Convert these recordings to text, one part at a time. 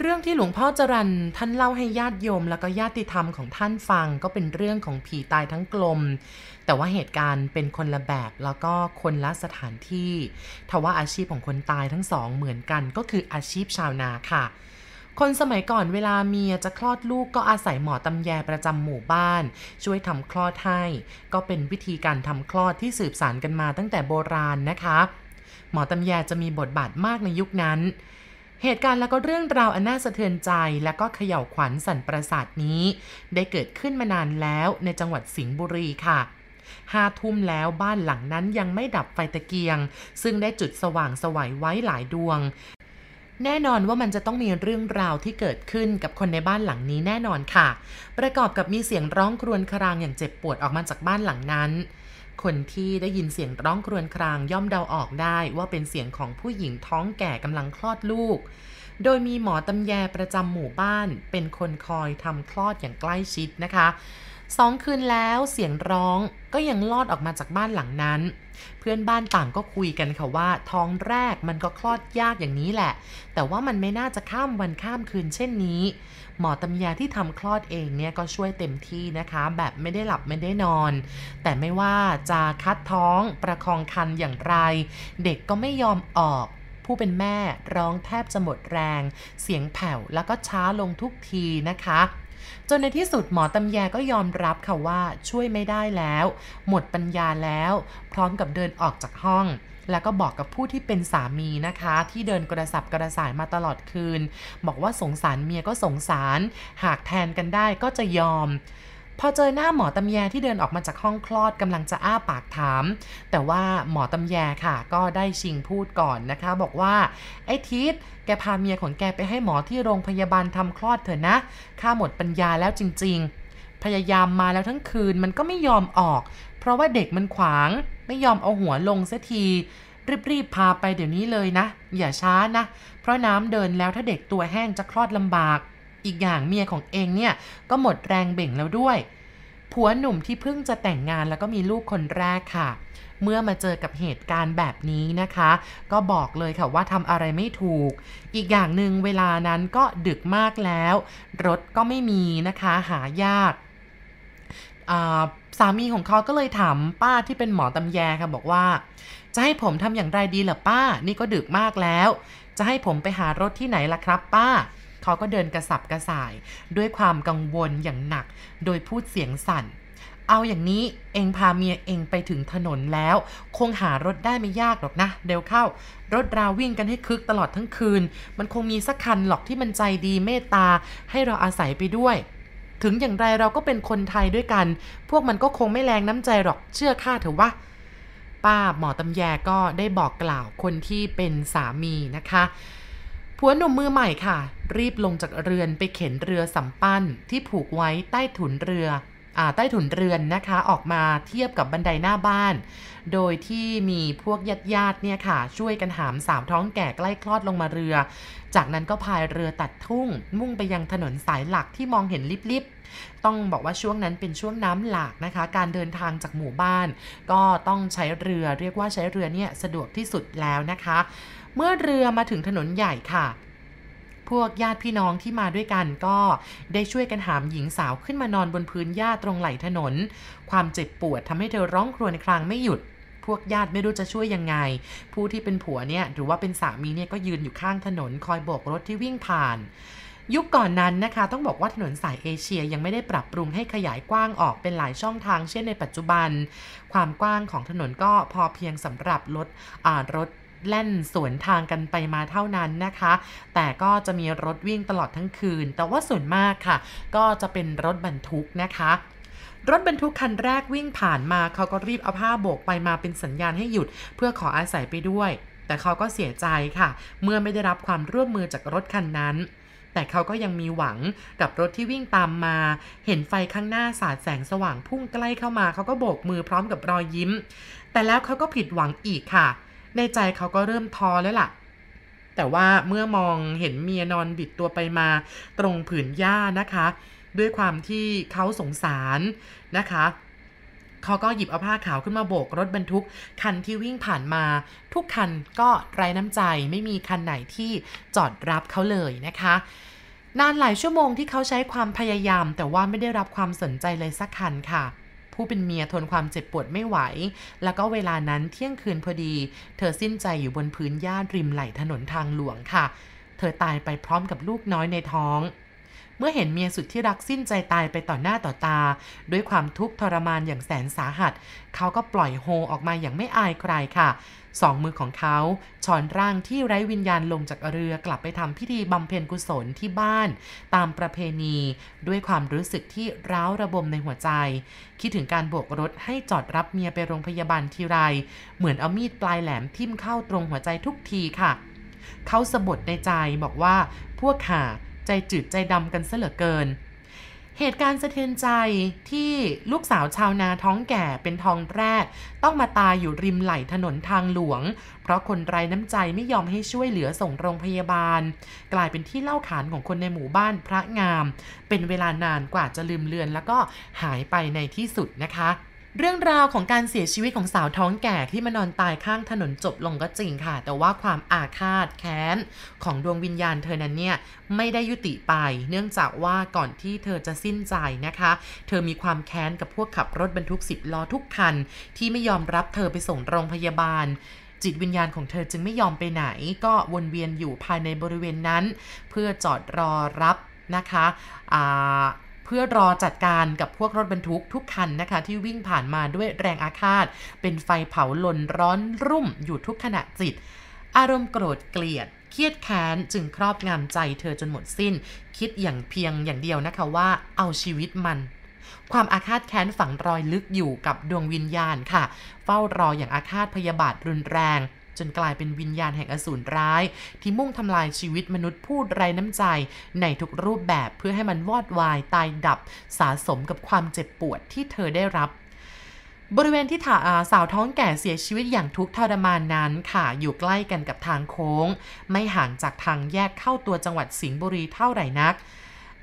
เรื่องที่หลวงพ่อจรันท่านเล่าให้ญาติโยมแล้วก็ญาติธรรมของท่านฟังก็เป็นเรื่องของผีตายทั้งกลม แต่ว่าเหตุการณ์เป็นคนละแบบแล้วก็คนละสถานที่ทว่าอาชีพของคนตายทั้งสองเหมือนกันก็คืออาชีพชาวนาค่ะ คนสมัยก่อนเวลาเมียจะคลอดลูกก็อาศัยหมอตำแยประจำหมู่บ้าน ช่วยทำคลอดให้ ก็เป็นวิธีการทำคลอดที่สืบสานกันมาตั้งแต่โบราณนะคะ หมอตำแยจะมีบทบาทมากในยุคนั้น เหตุการณ์แล้วก็เรื่องราวอันน่าสะเทือนใจ และก็เขย่าวขวัญสันประสาทนี้ ได้เกิดขึ้นมานานแล้วในจังหวัดสิงห์บุรีค่ะห้าทุ่มแล้วบ้านหลังนั้นยังไม่ดับไฟตะเกียง ซึ่งได้จุดสว่างสวัยไว้หลายดวง แน่นอนว่ามันจะต้องมีเรื่องราวที่เกิดขึ้นกับคนในบ้านหลังนี้แน่นอนค่ะ ประกอบกับมีเสียงร้องครวญครางอย่างเจ็บปวดออกมาจากบ้านหลังนั้น คนที่ได้ยินเสียงร้องครวญครางย่อมเดาออกได้ว่าเป็นเสียงของผู้หญิงท้องแก่กำลังคลอดลูก โดยมีหมอตำแยประจำหมู่บ้าน เป็นคนคอยทำคลอดอย่างใกล้ชิดนะคะ สองคืนแล้วเสียงร้องก็ยังลอดออกมาจากบ้านหลังนั้น เพื่อนบ้านต่างก็คุยกันค่ะว่า ท้องแรกมันก็คลอดยากอย่างนี้แหละ แต่ว่ามันไม่น่าจะข้ามวันข้ามคืนเช่นนี้ หมอตำยาที่ทำคลอดเองเนี่ยก็ช่วยเต็มที่นะคะ แบบไม่ได้หลับไม่ได้นอน แต่ไม่ว่าจะคัดท้องประคองคันอย่างไร เด็กก็ไม่ยอมออกผู้เป็นแม่ร้องแทบจะหมดแรง เสียงแผ่วแล้วก็ช้าลงทุกทีนะคะ จนในที่สุดหมอตำแยก็ยอมรับค่ะว่าช่วยไม่ได้แล้ว หมดปัญญาแล้ว พร้อมกับเดินออกจากห้อง แล้วก็บอกกับผู้ที่เป็นสามีนะคะ ที่เดินกระสับกระส่ายมาตลอดคืน บอกว่าสงสารเมียก็สงสาร หากแทนกันได้ก็จะยอม พอเจอหน้าหมอตำแยที่เดินออกมาจากห้องคลอดกำลังจะอ้าปากถาม แต่ว่าหมอตำแยค่ะ ก็ได้ชิงพูดก่อนนะคะ บอกว่าไอ้ทิศแกพาเมียของแกไปให้หมอที่โรงพยาบาลทำคลอดเถอะนะข้าหมดปัญญาแล้วจริง ๆ พยายามมาแล้วทั้งคืนมันก็ไม่ยอมออก เพราะว่าเด็กมันขวาง ไม่ยอมเอาหัวลงเสียทีรีบๆพาไปเดี๋ยวนี้เลยนะ อย่าช้านะ เพราะน้ำเดินแล้วถ้าเด็กตัวแห้งจะคลอดลำบาก อีกอย่างเมียของเองเนี่ยก็หมดแรงเบ่งแล้วด้วย ผัวหนุ่มที่เพิ่งจะแต่งงานแล้วก็มีลูกคนแรกค่ะ เมื่อมาเจอกับเหตุการณ์แบบนี้นะคะ ก็บอกเลยค่ะว่าทำอะไรไม่ถูก อีกอย่างหนึ่งเวลานั้นก็ดึกมากแล้ว รถก็ไม่มีนะคะหายากสามีของเขาก็เลยถามป้าที่เป็นหมอตำแยค่ะบอกว่า จะให้ผมทำอย่างไรดีเหรอป้า นี่ก็ดึกมากแล้ว จะให้ผมไปหารถที่ไหนล่ะครับ ป้า เขาก็เดินกระสับกระส่าย ด้วยความกังวลอย่างหนัก โดยพูดเสียงสั่น เอาอย่างนี้เองพาเมียเองไปถึงถนนแล้ว คงหารถได้ไม่ยากหรอกนะ เดี๋ยวเข้า รถราวิ่งกันให้คึกตลอดทั้งคืน มันคงมีสักคันหรอกที่มันใจดีเมตตา ให้เราอาศัยไปด้วยถึงอย่างไรเราก็เป็นคนไทยด้วยกัน พวกมันก็คงไม่แรงน้ำใจหรอก เชื่อข้าเถอะว่า ป้าหมอตำแยก็ได้บอกกล่าวคนที่เป็นสามีนะคะ ผัวหนุ่มมือใหม่ค่ะ รีบลงจากเรือนไปเข็นเรือสำปั้นที่ผูกไว้ใต้ถุนเรืออ่าใต้ถุนเรือนนะคะออกมาเทียบกับบันไดหน้าบ้าน โดยที่มีพวกญาติญาติเนี่ยค่ะ ช่วยกันหามสาวท้องแก่ใกล้คลอดลงมาเรือ จากนั้นก็พายเรือตัดทุ่ง มุ่งไปยังถนนสายหลักที่มองเห็นลิบๆ ต้องบอกว่าช่วงนั้นเป็นช่วงน้ำหลากนะคะ การเดินทางจากหมู่บ้าน ก็ต้องใช้เรือเรียกว่าใช้เรือเนี่ยสะดวกที่สุดแล้วนะคะ เมื่อเรือมาถึงถนนใหญ่ค่ะ พวกญาติพี่น้องที่มาด้วยกันก็ได้ช่วยกันหามหญิงสาวขึ้นมานอนบนพื้นหญ้าตรงไหลถนน ความเจ็บปวดทำให้เธอร้องครวญครางไม่หยุดพวกญาติไม่รู้จะช่วยยังไง ผู้ที่เป็นผัวเนี่ยหรือว่าเป็นสามีเนี่ยก็ยืนอยู่ข้างถนนคอยโบกรถที่วิ่งผ่าน ยุคก่อนนั้นนะคะ ต้องบอกว่าถนนสายเอเชียยังไม่ได้ปรับปรุงให้ขยายกว้างออกเป็นหลายช่องทางเช่นในปัจจุบัน ความกว้างของถนนก็พอเพียงสำหรับรถรถ แล่นสวนทางกันไปมาเท่านั้นนะคะ แต่ก็จะมีรถวิ่งตลอดทั้งคืน แต่ว่าส่วนมากค่ะ ก็จะเป็นรถบรรทุกนะคะรถบรรทุกคันแรกวิ่งผ่านมาเขาก็รีบเอาผ้าโบกไปมาเป็นสัญญาณให้หยุด เพื่อขออาศัยไปด้วย แต่เขาก็เสียใจค่ะ เมื่อไม่ได้รับความร่วมมือจากรถคันนั้น แต่เขาก็ยังมีหวังกับรถที่วิ่งตามมา เห็นไฟข้างหน้าสาดแสงสว่างพุ่งใกล้เข้ามา เขาก็โบกมือพร้อมกับรอยยิ้ม แต่แล้วเขาก็ผิดหวังอีกค่ะ ในใจเขาก็เริ่มท้อแล้วล่ะ แต่ว่าเมื่อมองเห็นเมียนอนบิดตัวไปมาตรงผืนหญ้านะคะ ด้วยความที่เขาสงสารนะคะเขาก็หยิบเอาผ้าขาวขึ้นมาโบกรถบรรทุก คันที่วิ่งผ่านมา ทุกคันก็ไร้น้ำใจไม่มีคันไหนที่จอดรับเขาเลยนะคะนานหลายชั่วโมงที่เขาใช้ความพยายาม แต่ว่าไม่ได้รับความสนใจเลยสักคันค่ะ ผู้เป็นเมียทนความเจ็บปวดไม่ไหว แล้วก็เวลานั้นเที่ยงคืนพอดี เธอสิ้นใจอยู่บนพื้นหญ้าริมไหลถนนทางหลวงค่ะ เธอตายไปพร้อมกับลูกน้อยในท้อง เมื่อเห็นเมียสุดที่รักสิ้นใจตายไปต่อหน้าต่อตา ด้วยความทุกข์ทรมานอย่างแสนสาหัส เขาก็ปล่อยโฮออกมาอย่างไม่อายใครค่ะสองมือของเขาชอนร่างที่ไร้วิญญาณลงจากเรือกลับไปทำพิธีบำเพ็ญกุศลที่บ้าน ตามประเพณี ด้วยความรู้สึกที่ร้าวระบมในหัวใจ คิดถึงการโบกรถให้จอดรับเมียไปโรงพยาบาลทีไร เหมือนเอามีดปลายแหลมทิ่มเข้าตรงหัวใจทุกทีค่ะ เขาสะบดในใจบอกว่าพวกข่า ใจจืดใจดำกันซะเหลือเกิน เหตุการณ์สะเทือนใจที่ลูกสาวชาวนาท้องแก่เป็นทองแรก ต้องมาตายอยู่ริมไหลถนนทางหลวง เพราะคนไร้น้ำใจไม่ยอมให้ช่วยเหลือส่งโรงพยาบาล กลายเป็นที่เล่าขานของคนในหมู่บ้านพระงาม เป็นเวลานานกว่าจะลืมเลือนแล้วก็หายไปในที่สุดนะคะ เรื่องราวของการเสียชีวิตของสาวท้องแก่ที่มานอนตายข้างถนนจบลงก็จริงค่ะ แต่ว่าความอาฆาตแค้น ของดวงวิญญาณเธอนั้นเนี่ย ไม่ได้ยุติไป เนื่องจากว่าก่อนที่เธอจะสิ้นใจนะคะ เธอมีความแค้นกับพวกขับรถบรรทุกสิบล้อทุกคัน ที่ไม่ยอมรับเธอไปส่งโรงพยาบาลจิตวิญญาณของเธอจึงไม่ยอมไปไหน ก็วนเวียนอยู่ภายในบริเวณนั้น เพื่อจอดรอรับนะคะอ่า เพื่อรอจัดการกับพวกรถบรรทุกทุกคันนะคะ ที่วิ่งผ่านมาด้วยแรงอาฆาต เป็นไฟเผาลนร้อนรุ่มอยู่ทุกขณะจิต อารมณ์โกรธเกลียดเครียดแค้นจึงครอบงำใจเธอจนหมดสิ้น คิดอย่างเพียงอย่างเดียวนะคะว่าเอาชีวิตมัน ความอาฆาตแค้นฝังรอยลึกอยู่กับดวงวิญญาณค่ะ เฝ้ารออย่างอาฆาตพยาบาทรุนแรง จนกลายเป็นวิญญาณแห่งอสูรร้าย ที่มุ่งทำลายชีวิตมนุษย์ผู้ไร้น้ำใจ ในทุกรูปแบบเพื่อให้มันวอดวายตายดับ สะสมกับความเจ็บปวดที่เธอได้รับบริเวณที่สาวท้องแก่เสียชีวิตอย่างทุกข์ทรมานนั้นค่ะอยู่ใกล้กันกับทางโค้ง ไม่ห่างจากทางแยกเข้าตัวจังหวัดสิงห์บุรีเท่าไหร่นัก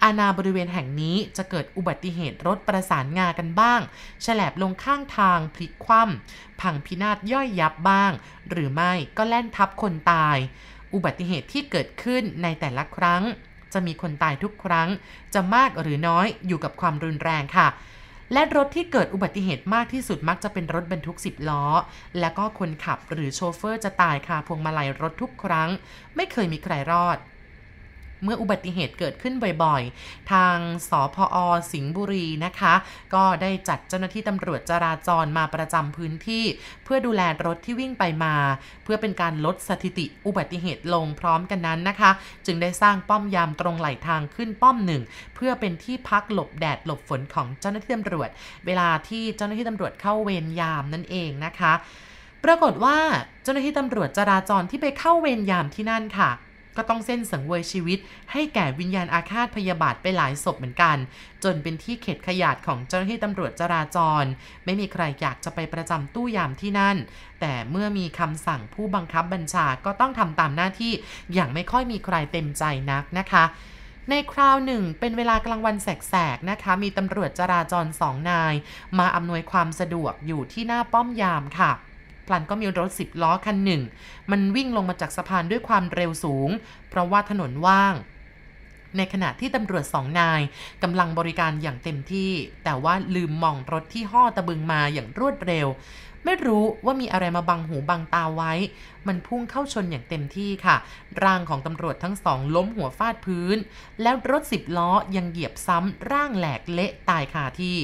อาณาบริเวณแห่งนี้จะเกิดอุบัติเหตุรถประสานงากันบ้าง ฉลบลงข้างทางพลิกคว่ำพังพินาศย่อยยับบ้าง หรือไม่ก็แล่นทับคนตาย อุบัติเหตุที่เกิดขึ้นในแต่ละครั้ง จะมีคนตายทุกครั้ง จะมากหรือน้อยอยู่กับความรุนแรงค่ะและรถที่เกิดอุบัติเหตุมากที่สุดมักจะเป็นรถบรรทุก 10 ล้อ และก็คนขับหรือโชเฟอร์จะตายคาพวงมาลัยรถทุกครั้ง ไม่เคยมีใครรอด เมื่ออุบัติเหตุเกิดขึ้นบ่อยๆ ทางสพอสิงห์บุรีนะคะ ก็ได้จัดเจ้าหน้าที่ตำรวจจราจรมาประจำพื้นที่ เพื่อดูแลรถที่วิ่งไปมา เพื่อเป็นการลดสถิติอุบัติเหตุลงพร้อมกันนั้นนะคะ จึงได้สร้างป้อมยามตรงไหลทางขึ้นป้อมหนึ่งเพื่อเป็นที่พักหลบแดดหลบฝนของเจ้าหน้าที่ตำรวจ เวลาที่เจ้าหน้าที่ตำรวจเข้าเวรยามนั่นเองนะคะ ปรากฏว่าเจ้าหน้าที่ตำรวจจราจรที่ไปเข้าเวรยามที่นั่นค่ะ ก็ต้องเส้นสังเวยชีวิต ให้แก่วิญญาณอาฆาตพยาบาทไปหลายศพเหมือนกัน จนเป็นที่เข็ดขยาดของเจ้าหน้าที่ตำรวจจราจร ไม่มีใครอยากจะไปประจำตู้ยามที่นั่น แต่เมื่อมีคำสั่งผู้บังคับบัญชาก็ต้องทำตามหน้าที่อย่างไม่ค่อยมีใครเต็มใจนักนะคะในคราวหนึ่งเป็นเวลากลางวันแสกๆนะคะ มีตำรวจจราจรสองนาย มาอำนวยความสะดวกอยู่ที่หน้าป้อมยามค่ะ ลันก็มีรถสิบล้อคันหนึ่ง มันวิ่งลงมาจากสะพานด้วยความเร็วสูง เพราะว่าถนนว่าง ในขณะที่ตำรวจสองนายกำลังบริการอย่างเต็มที่ แต่ว่าลืมมองรถที่ห่อตะบึงมาอย่างรวดเร็ว ไม่รู้ว่ามีอะไรมาบังหูบังตาไว้ มันพุ่งเข้าชนอย่างเต็มที่ค่ะ ร่างของตำรวจทั้งสองล้มหัวฟาดพื้น แล้วรถสิบล้อยังเหยียบซ้ำร่างแหลกเละตายคาที่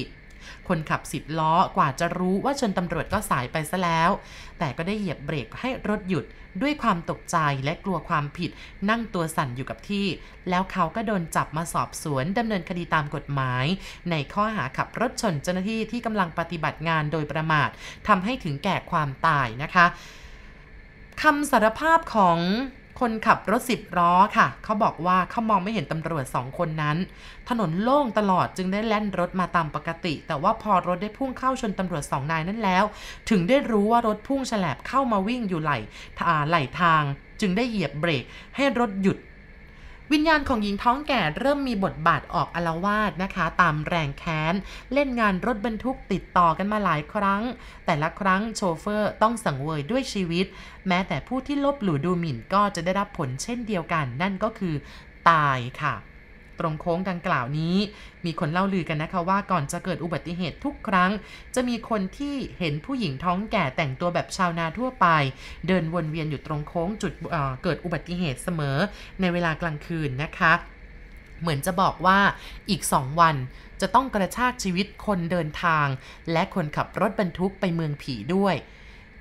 คนขับสิบล้อกว่าจะรู้ว่าชนตำรวจก็สายไปซะแล้ว แต่ก็ได้เหยียบเบรกให้รถหยุดด้วยความตกใจและกลัวความผิด นั่งตัวสั่นอยู่กับที่ แล้วเขาก็โดนจับมาสอบสวนดำเนินคดีตามกฎหมาย ในข้อหาขับรถชนเจ้าหน้าที่ที่กำลังปฏิบัติงานโดยประมาททำให้ถึงแก่ความตายนะคะคำสารภาพของ คนขับรถสิบล้อค่ะ เขาบอกว่าเขามองไม่เห็นตำรวจสองคนนั้น ถนนโล่งตลอดจึงได้แล่นรถมาตามปกติ แต่ว่าพอรถได้พุ่งเข้าชนตำรวจสองนายนั้นแล้ว ถึงได้รู้ว่ารถพุ่งฉลบเข้ามาวิ่งอยู่ไหลไหลทาง จึงได้เหยียบเบรกให้รถหยุด วิญญาณของหญิงท้องแก่เริ่มมีบทบาทออกอลวาดนะคะ ตามแรงแค้น เล่นงานรถบรรทุกติดต่อกันมาหลายครั้ง แต่ละครั้งโชเฟอร์ต้องสังเวยด้วยชีวิต แม้แต่ผู้ที่ลบหลู่ดูหมิ่นก็จะได้รับผลเช่นเดียวกัน นั่นก็คือตายค่ะ ตรงโค้งดังกล่าวนี้ มีคนเล่าลือกันนะคะว่าก่อนจะเกิดอุบัติเหตุทุกครั้ง จะมีคนที่เห็นผู้หญิงท้องแก่แต่งตัวแบบชาวนาทั่วไป เดินวนเวียนอยู่ตรงโค้งจุดเเกิดอุบัติเหตุเสมอในเวลากลางคืนนะคะเหมือนจะบอกว่าอีกสองวันจะต้องกระชากชีวิตคนเดินทาง และคนขับรถบรรทุกไปเมืองผีด้วย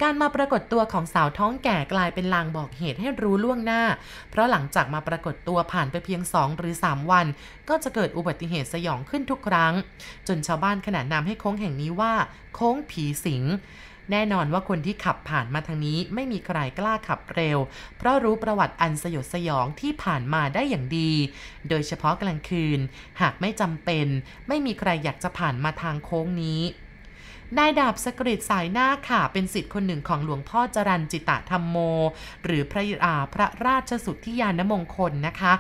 การมาปรากฏตัวของสาวท้องแก่กลายเป็นลางบอกเหตุให้รู้ล่วงหน้า เพราะหลังจากมาปรากฏตัวผ่านไปเพียง 2 หรือ 3 วัน ก็จะเกิดอุบัติเหตุสยองขึ้นทุกครั้ง จนชาวบ้านขนานนามให้โค้งแห่งนี้ว่า โค้งผีสิงแน่นอนว่าคนที่ขับผ่านมาทางนี้ไม่มีใครกล้าขับเร็ว เพราะรู้ประวัติอันสยดสยองที่ผ่านมาได้อย่างดี โดยเฉพาะกลางคืน หากไม่จำเป็น ไม่มีใครอยากจะผ่านมาทางโค้งนี้ นายดาบสกฤตสายหน้าค่ะ เป็นสิทธิ์คนหนึ่งของหลวงพ่อจรันจิตะธรรมโม หรือพระอาพระราชสุทธิยานมงคลนะคะ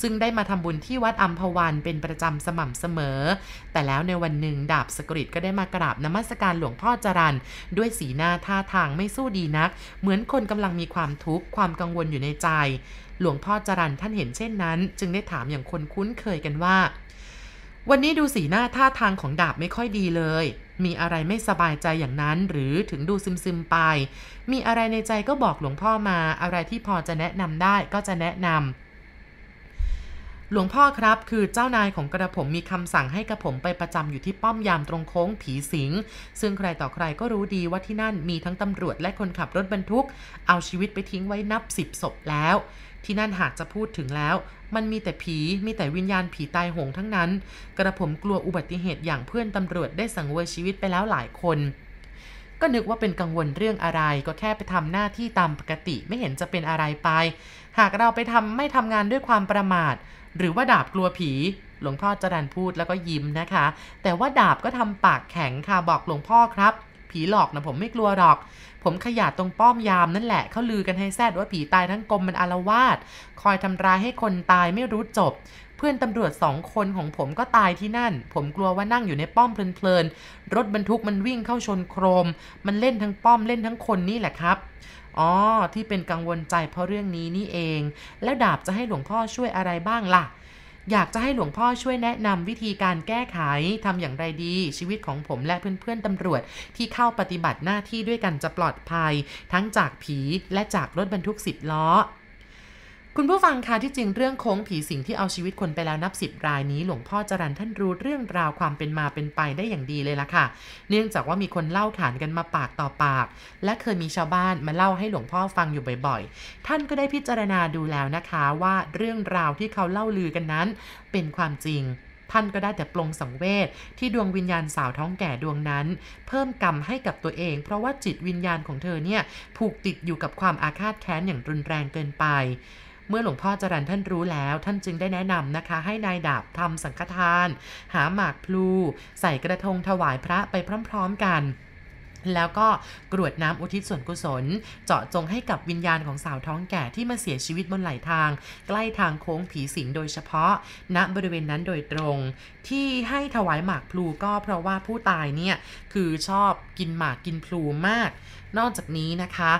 ซึ่งได้มาทำบุญที่วัดอัมพวันเป็นประจำสม่ำเสมอ แต่แล้วในวันหนึ่งดาบสกฤตก็ได้มากราบนมัสการหลวงพ่อจรันด้วยสีหน้าท่าทางไม่สู้ดีนัก เหมือนคนกำลังมีความทุกข์ความกังวลอยู่ในใจ หลวงพ่อจรันท่านเห็นเช่นนั้น จึงได้ถามอย่างคนคุ้นเคยกันว่า วันนี้ดูสีหน้าท่าทางของดาบไม่ค่อยดีเลย มีอะไรไม่สบายใจอย่างนั้น หรือถึงดูซึมๆไป มีอะไรในใจก็บอกหลวงพ่อมา อะไรที่พอจะแนะนำได้ก็จะแนะนำ หลวงพ่อครับ คือเจ้านายของกระผมมีคำสั่งให้กระผมไปประจำอยู่ที่ป้อมยามตรงโค้งผีสิง ซึ่งใครต่อใครก็รู้ดีว่าที่นั่นมีทั้งตำรวจและคนขับรถบรรทุก เอาชีวิตไปทิ้งไว้นับสิบศพแล้ว ที่นั่นหากจะพูดถึงแล้ว มันมีแต่ผี มีแต่วิญญาณผีตายโหงทั้งนั้น กระผมกลัวอุบัติเหตุอย่างเพื่อนตำรวจได้สังเวยชีวิตไปแล้วหลายคน ก็นึกว่าเป็นกังวลเรื่องอะไร ก็แค่ไปทำหน้าที่ตามปกติไม่เห็นจะเป็นอะไรไป หากเราไปทำไม่ทำงานด้วยความประมาท หรือว่าดาบกลัวผีหลวงพ่อจรันพูดแล้วก็ยิ้มนะคะ แต่ว่าดาบก็ทำปากแข็งค่ะบอกหลวงพ่อครับผีหลอกนะผมไม่กลัวหรอก ผมขยาดตรงป้อมยามนั่นแหละเขาลือกันให้แซดว่าผีตายทั้งกรมมันอารวาสคอยทำร้ายให้คนตายไม่รู้จบ เพื่อนตำรวจสองคนของผมก็ตายที่นั่น ผมกลัวว่านั่งอยู่ในป้อมเพลินๆ รถบรรทุกมันวิ่งเข้าชนโครม มันเล่นทั้งป้อมเล่นทั้งคนนี่แหละครับ อ๋อ ที่เป็นกังวลใจเพราะเรื่องนี้นี่เอง แล้วดาบจะให้หลวงพ่อช่วยอะไรบ้างล่ะอยากจะให้หลวงพ่อช่วยแนะนำวิธีการแก้ไขทำอย่างไรดี ชีวิตของผมและเพื่อนๆตำรวจที่เข้าปฏิบัติหน้าที่ด้วยกันจะปลอดภัย ทั้งจากผีและจากรถบรรทุกสิบล้อ คุณผู้ฟังคะที่จริงเรื่องโค้งผีสิงที่เอาชีวิตคนไปแล้วนับสิบรายนี้ หลวงพ่อจรันท่านรู้เรื่องราวความเป็นมาเป็นไปได้อย่างดีเลยล่ะค่ะ เนื่องจากว่ามีคนเล่าขานกันมาปากต่อปาก และเคยมีชาวบ้านมาเล่าให้หลวงพ่อฟังอยู่บ่อยๆ ท่านก็ได้พิจารณาดูแล้วนะคะว่าเรื่องราวที่เขาเล่าลือกันนั้น เป็นความจริงท่านก็ได้แต่ปลงสังเวชที่ดวงวิญญาณสาวท้องแก่ดวงนั้น เพิ่มกรรมให้กับตัวเอง เพราะว่าจิตวิญญาณของเธอเนี่ยผูกติดอยู่กับความอาฆาตแค้นอย่างรุนแรงเกินไป เมื่อหลวงพ่อจรันท่านรู้แล้ว ท่านจึงได้แนะนำนะคะ ให้นายดาบทำสังฆทาน หาหมากพลู ใส่กระทงถวายพระไปพร้อม ๆ กันแล้วก็กรวดน้ำอุทิศส่วนกุศล เจาะจงให้กับวิญญาณของสาวท้องแก่ที่มาเสียชีวิตบนไหลทาง ใกล้ทางโค้งผีสิงโดยเฉพาะ ณบริเวณนั้นโดยตรง ที่ให้ถวายหมากพลูก็เพราะว่าผู้ตายเนี่ย คือชอบกินหมากกินพลูมาก นอกจากนี้นะคะ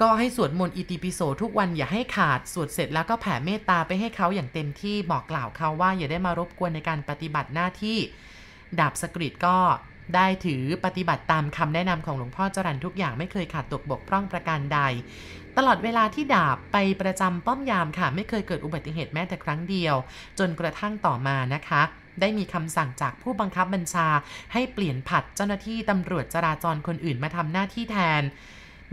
ก็ให้สวดมนต์อิติปิโสทุกวันอย่าให้ขาด สวดเสร็จแล้วก็แผ่เมตตาไปให้เขาอย่างเต็มที่บอกกล่าวเขาว่าอย่าได้มารบกวนในการปฏิบัติหน้าที่ ดาบสกฤตก็ได้ถือปฏิบัติตามคำแนะนำของหลวงพ่อจรันทุกอย่างไม่เคยขาดตกบกพร่องประการใด ตลอดเวลาที่ดาบไปประจำป้อมยามค่ะ ไม่เคยเกิดอุบัติเหตุแม้แต่ครั้งเดียว จนกระทั่งต่อมานะคะ ได้มีคำสั่งจากผู้บังคับบัญชา ให้เปลี่ยนผัดเจ้าหน้าที่ตำรวจจราจรคนอื่นมาทำหน้าที่แทน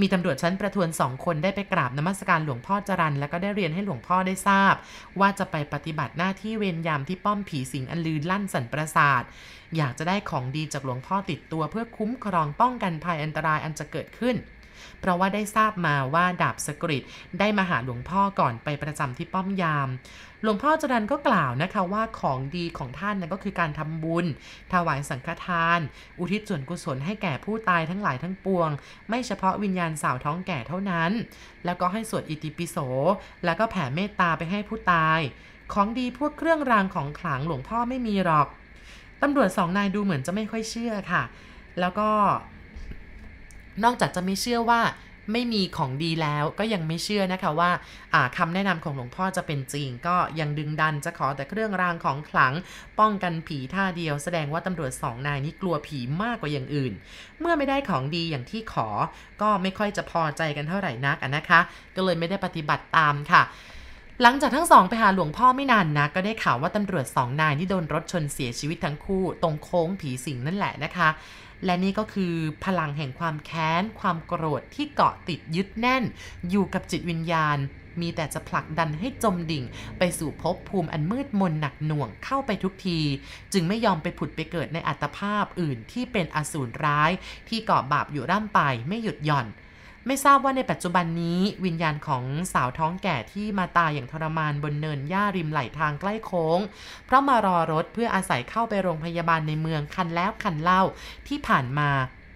มีตำรวจชั้นประทวนสองคนได้ไปกราบนมัสการหลวงพ่อจรันแล้วก็ได้เรียนให้หลวงพ่อได้ทราบ ว่าจะไปปฏิบัติหน้าที่เวรยามที่ป้อมผีสิงอันลือลั่นสันประสาท อยากจะได้ของดีจากหลวงพ่อติดตัวเพื่อคุ้มครองป้องกันภัยอันตรายอันจะเกิดขึ้นเพราะว่าได้ทราบมาว่าดาบสกฤตได้มาหาหลวงพ่อก่อนไปประจำที่ป้อมยาม หลวงพ่อจรันก็กล่าวนะคะว่าของดีของท่านนั้นก็คือการทำบุญ ถวายสังฆทาน อุทิศส่วนกุศลให้แก่ผู้ตายทั้งหลายทั้งปวง ไม่เฉพาะวิญญาณสาวท้องแก่เท่านั้น แล้วก็ให้สวดอิติปิโส แล้วก็แผ่เมตตาไปให้ผู้ตาย ของดีพวกเครื่องรางของขลังหลวงพ่อไม่มีหรอกตำรวจสองนายดูเหมือนจะไม่ค่อยเชื่อค่ะ แล้วก็นอกจากจะไม่เชื่อว่า ไม่มีของดีแล้วก็ยังไม่เชื่อนะคะว่าคำแนะนำของหลวงพ่อจะเป็นจริง ก็ยังดึงดันจะขอแต่เครื่องรางของขลัง ป้องกันผีท่าเดียว แสดงว่าตำรวจสองนายนี้กลัวผีมากกว่าอย่างอื่น เมื่อไม่ได้ของดีอย่างที่ขอ ก็ไม่ค่อยจะพอใจกันเท่าไหร่นักนะคะ ก็เลยไม่ได้ปฏิบัติตามค่ะหลังจากทั้งสองไปหาหลวงพ่อไม่นานนะ ก็ได้ข่าวว่าตำรวจสองนายที่โดนรถชนเสียชีวิตทั้งคู่ ตรงโค้งผีสิงนั่นแหละนะคะ และนี่ก็คือพลังแห่งความแค้น ความโกรธที่เกาะติดยึดแน่น อยู่กับจิตวิญญาณ มีแต่จะผลักดันให้จมดิ่ง ไปสู่ภพภูมิอันมืดมนหนักหน่วงเข้าไปทุกที จึงไม่ยอมไปผุดไปเกิดในอัตภาพอื่นที่เป็นอสูรร้าย ที่เกาะบาปอยู่ร่ำไปไม่หยุดหย่อน ไม่ทราบว่าในปัจจุบันนี้วิญญาณของสาวท้องแก่ที่มาตายอย่างทรมานบนเนินหญ้าริมไหลทางใกล้โค้ง เพราะมารอรถเพื่ออาศัยเข้าไปโรงพยาบาลในเมืองคันแล้วคันเล่าที่ผ่านมา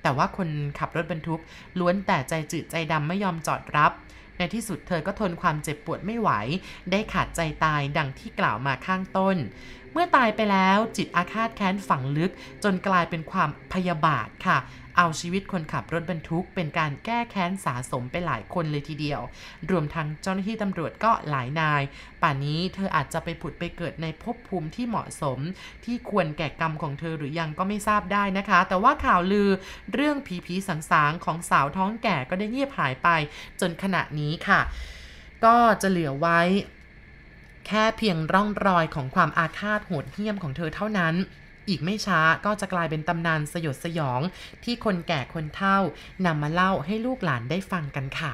แต่ว่าคนขับรถบรรทุก ล้วนแต่ใจจืดใจดำไม่ยอมจอดรับ ในที่สุดเธอก็ทนความเจ็บปวดไม่ไหว ได้ขาดใจตายดังที่กล่าวมาข้างต้นเมื่อตายไปแล้วจิตอาฆาตแค้นฝังลึกจนกลายเป็นความพยาบาทค่ะ เอาชีวิตคนขับรถบรรทุก เป็นการแก้แค้นสะสมไปหลายคนเลยทีเดียว รวมทั้งเจ้าหน้าที่ตำรวจก็หลายนาย ป่านนี้เธออาจจะไปผุดไปเกิดในภพภูมิที่เหมาะสม ที่ควรแก่กรรมของเธอหรือยังก็ไม่ทราบได้นะคะ แต่ว่าข่าวลือเรื่องผีผีสังสางของสาวท้องแก่ก็ได้เงียบหายไป จนขณะนี้ค่ะ ก็จะเหลือไว้แค่เพียงร่องรอยของความอาฆาตโหดเหี้ยมของเธอเท่านั้น อีกไม่ช้าก็จะกลายเป็นตำนานสยดสยองที่คนแก่คนเฒ่านำมาเล่าให้ลูกหลานได้ฟังกันค่ะ